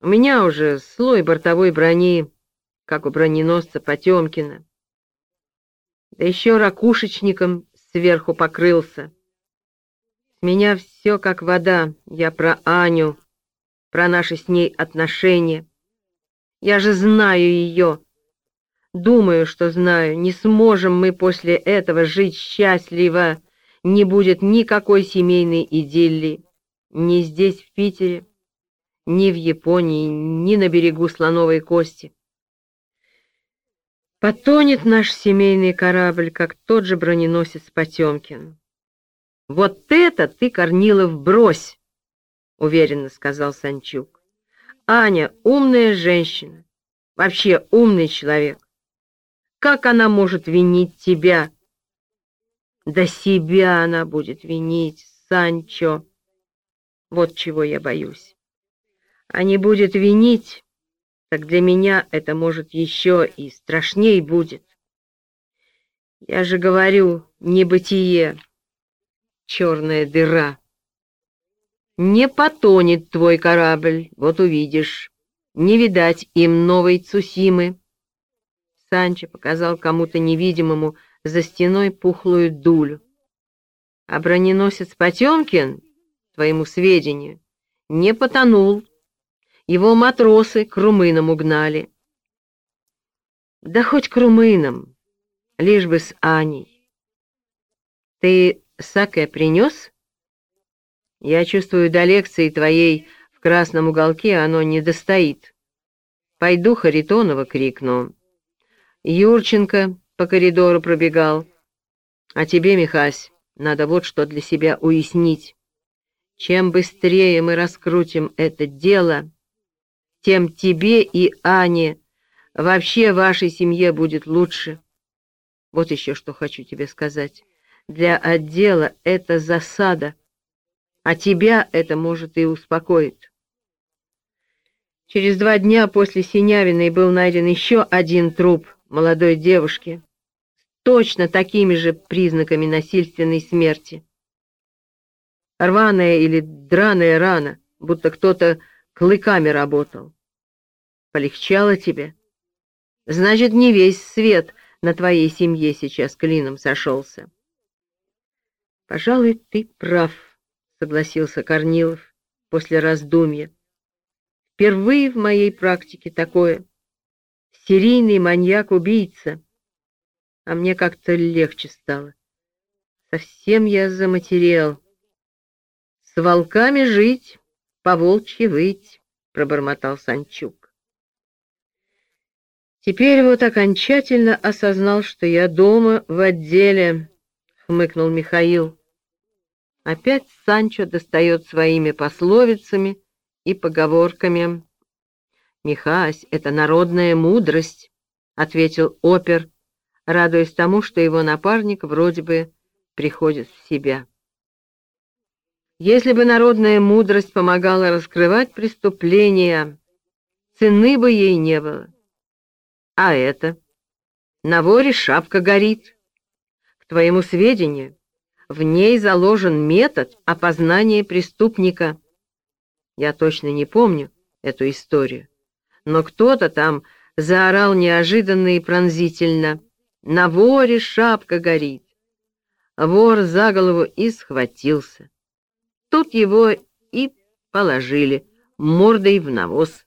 У меня уже слой бортовой брони, как у броненосца Потемкина. Да еще ракушечником сверху покрылся. С меня все как вода, я про Аню, про наши с ней отношения. Я же знаю ее. Думаю, что знаю. Не сможем мы после этого жить счастливо. Не будет никакой семейной идиллии. Ни здесь, в Питере, ни в Японии, ни на берегу Слоновой Кости. Потонет наш семейный корабль, как тот же броненосец Потемкин. Вот это ты, Корнилов, брось! — уверенно сказал Санчук. Аня — умная женщина, вообще умный человек. Как она может винить тебя? Да себя она будет винить, Санчо. Вот чего я боюсь. А не будет винить, так для меня это, может, еще и страшней будет. Я же говорю, небытие, черная дыра. Не потонет твой корабль, вот увидишь. Не видать им новой Цусимы. Санчо показал кому-то невидимому за стеной пухлую дулю. А броненосец Потемкин, твоему сведению, не потонул. Его матросы к румынам угнали. Да хоть к румынам, лишь бы с Аней. Ты саке принес? Я чувствую, до лекции твоей в красном уголке оно не достоит. Пойду Харитонова крикну. Юрченко по коридору пробегал. А тебе, Михась, надо вот что для себя уяснить. Чем быстрее мы раскрутим это дело, тем тебе и Ане, вообще вашей семье будет лучше. Вот еще что хочу тебе сказать. Для отдела это засада а тебя это, может, и успокоит. Через два дня после Синявиной был найден еще один труп молодой девушки с точно такими же признаками насильственной смерти. Рваная или драная рана, будто кто-то клыками работал. Полегчало тебе? Значит, не весь свет на твоей семье сейчас клином сошелся. Пожалуй, ты прав. — согласился Корнилов после раздумья. «Впервые в моей практике такое. Серийный маньяк-убийца. А мне как-то легче стало. Совсем я заматерел. С волками жить, волчьи выть», — пробормотал Санчук. «Теперь вот окончательно осознал, что я дома в отделе», — хмыкнул Михаил. Опять Санчо достает своими пословицами и поговорками. «Михась, это народная мудрость», — ответил опер, радуясь тому, что его напарник вроде бы приходит в себя. Если бы народная мудрость помогала раскрывать преступления, цены бы ей не было. А это? На воре шапка горит. К твоему сведению, в ней заложен метод опознания преступника. Я точно не помню эту историю, но кто-то там заорал неожиданно и пронзительно. На воре шапка горит. Вор за голову и схватился. Тут его и положили мордой в навоз.